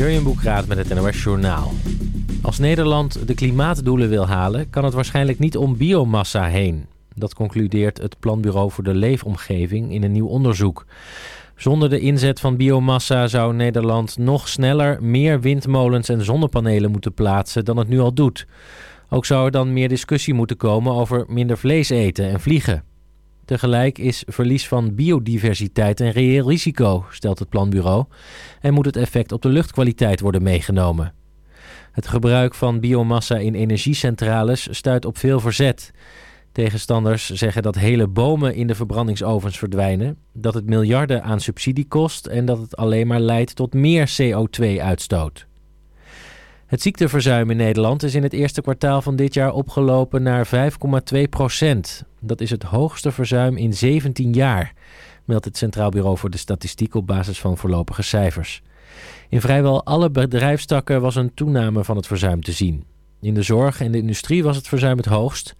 Jurjen Boekraat met het NOS Journaal. Als Nederland de klimaatdoelen wil halen, kan het waarschijnlijk niet om biomassa heen. Dat concludeert het Planbureau voor de Leefomgeving in een nieuw onderzoek. Zonder de inzet van biomassa zou Nederland nog sneller meer windmolens en zonnepanelen moeten plaatsen dan het nu al doet. Ook zou er dan meer discussie moeten komen over minder vlees eten en vliegen. Tegelijk is verlies van biodiversiteit een reëel risico, stelt het planbureau, en moet het effect op de luchtkwaliteit worden meegenomen. Het gebruik van biomassa in energiecentrales stuit op veel verzet. Tegenstanders zeggen dat hele bomen in de verbrandingsovens verdwijnen, dat het miljarden aan subsidie kost en dat het alleen maar leidt tot meer CO2-uitstoot. Het ziekteverzuim in Nederland is in het eerste kwartaal van dit jaar opgelopen naar 5,2 procent. Dat is het hoogste verzuim in 17 jaar, meldt het Centraal Bureau voor de Statistiek op basis van voorlopige cijfers. In vrijwel alle bedrijfstakken was een toename van het verzuim te zien. In de zorg en de industrie was het verzuim het hoogst.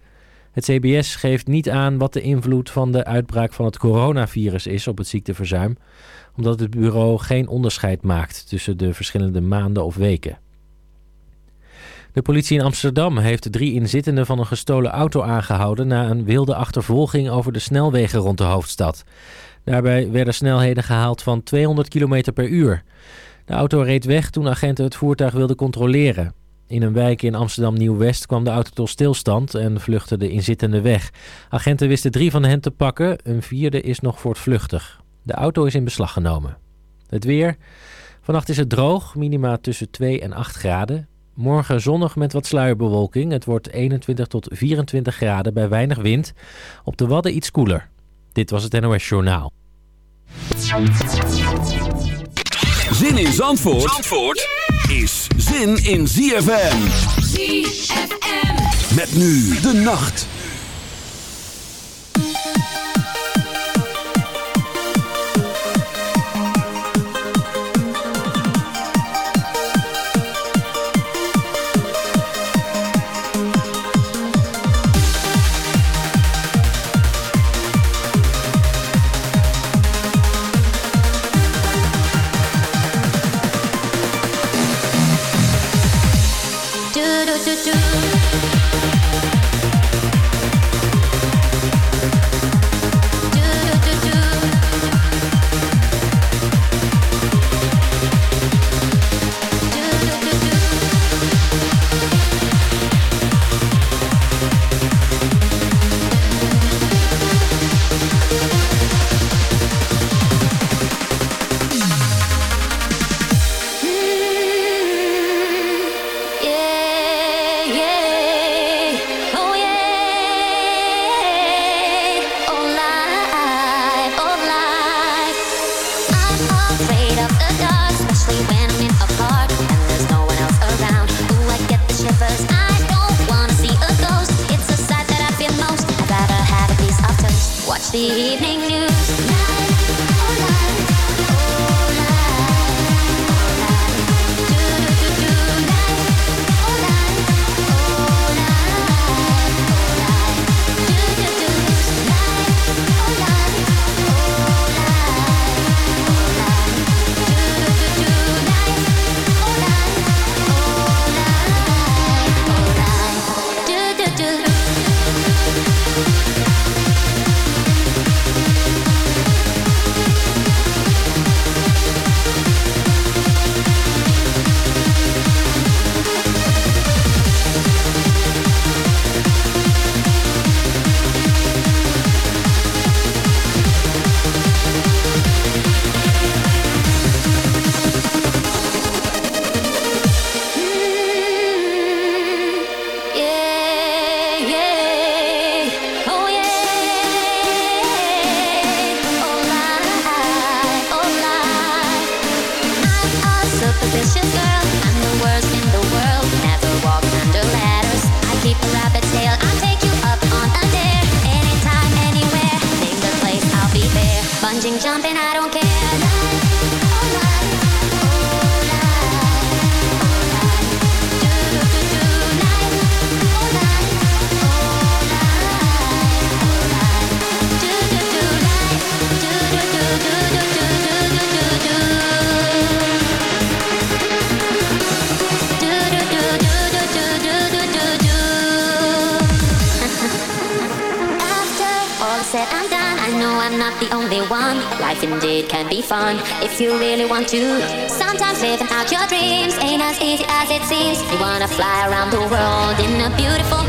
Het CBS geeft niet aan wat de invloed van de uitbraak van het coronavirus is op het ziekteverzuim, omdat het bureau geen onderscheid maakt tussen de verschillende maanden of weken. De politie in Amsterdam heeft drie inzittenden van een gestolen auto aangehouden na een wilde achtervolging over de snelwegen rond de hoofdstad. Daarbij werden snelheden gehaald van 200 km per uur. De auto reed weg toen agenten het voertuig wilden controleren. In een wijk in Amsterdam Nieuw-West kwam de auto tot stilstand en vluchtte de inzittenden weg. Agenten wisten drie van hen te pakken, een vierde is nog voortvluchtig. De auto is in beslag genomen. Het weer. Vannacht is het droog, minima tussen 2 en 8 graden. Morgen zonnig met wat sluierbewolking. Het wordt 21 tot 24 graden bij weinig wind. Op de Wadden iets koeler. Dit was het NOS Journaal. Zin in Zandvoort, Zandvoort is zin in ZFM. ZFM. Met nu de nacht. Beautiful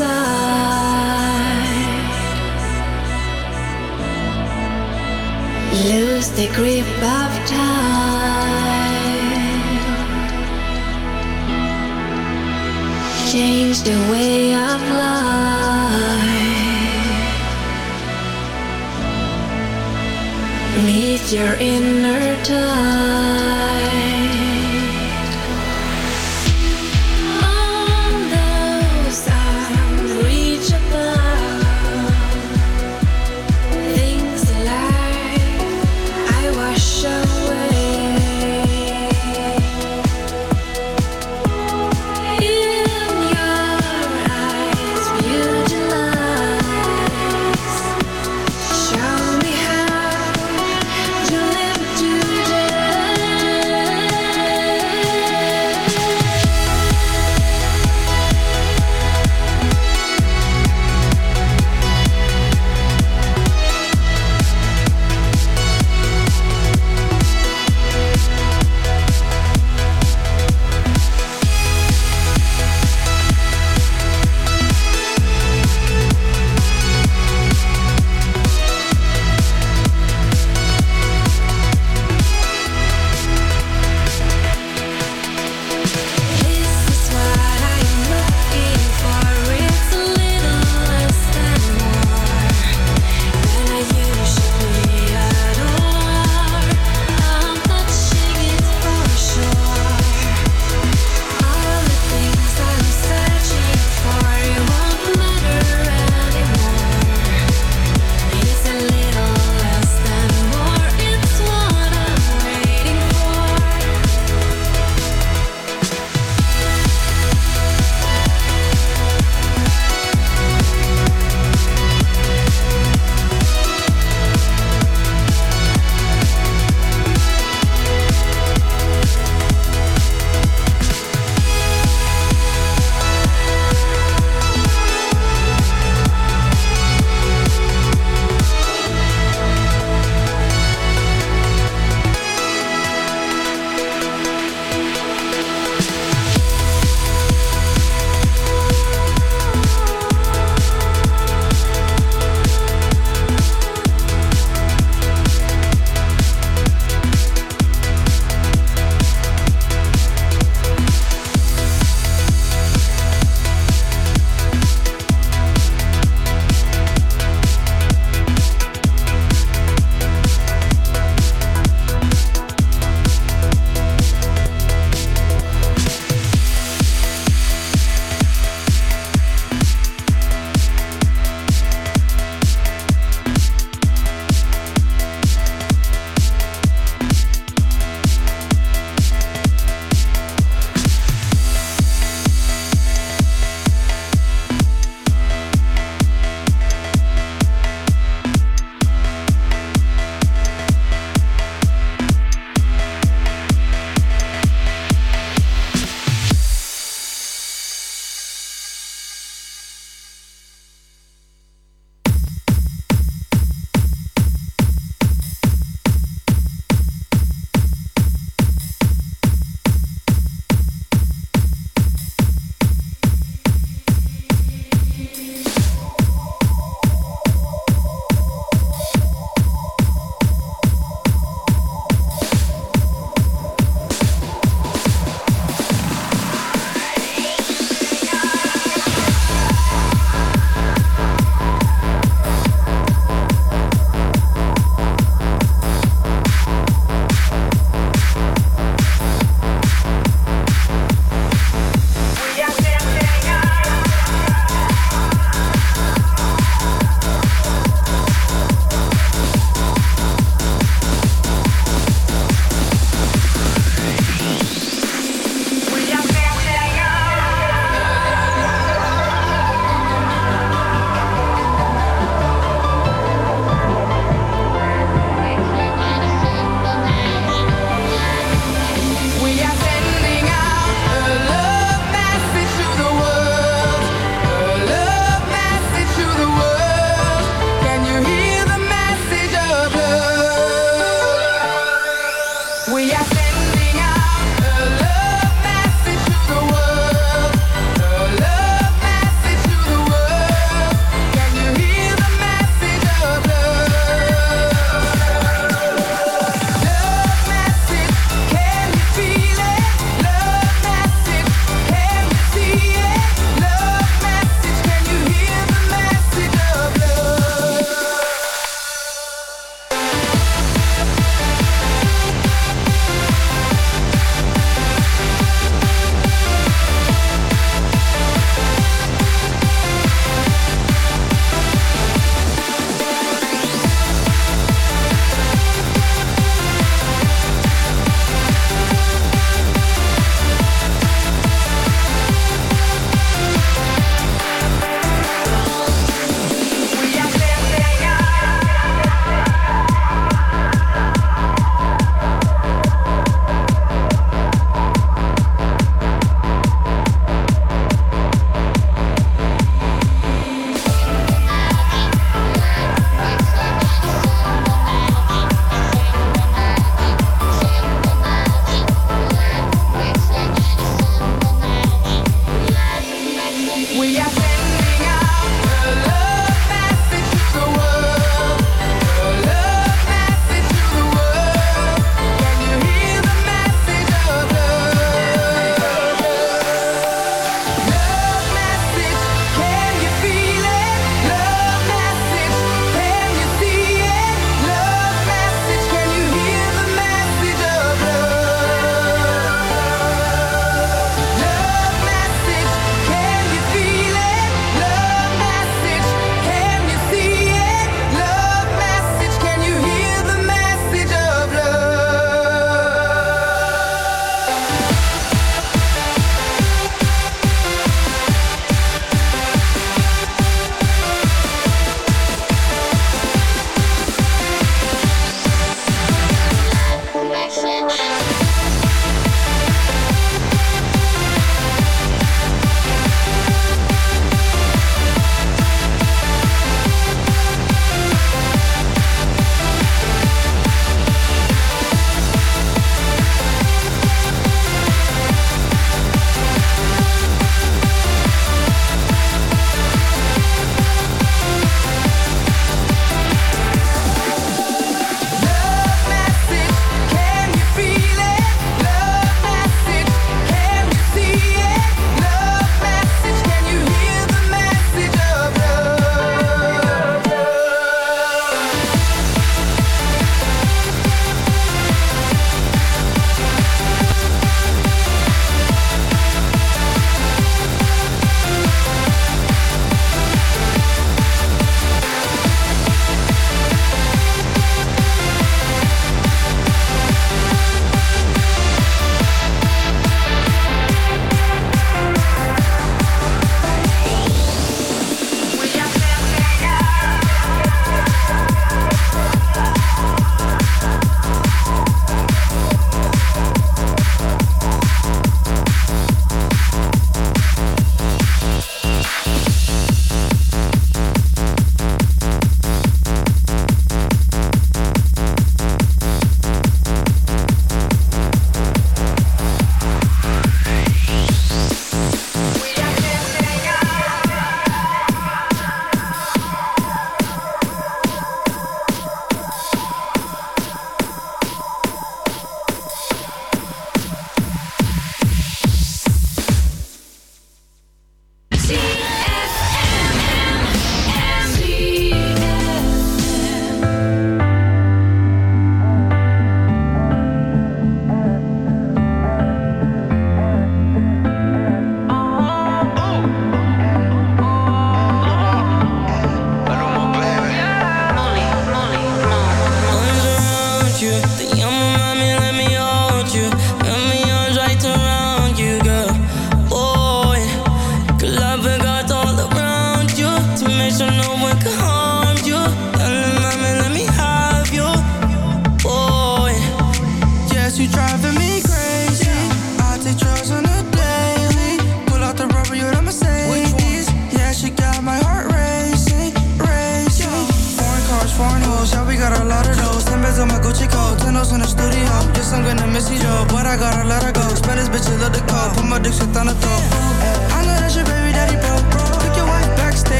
side.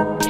Bye.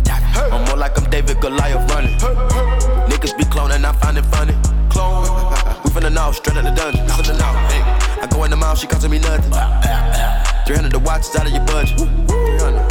I'm more like I'm David Goliath running. Niggas be cloning, I find it funny. Clone. We finna know, straight out the dungeon. Know. Hey. I go in the mouth, she costing me nothing. 300 the watch is out of your budget. 300.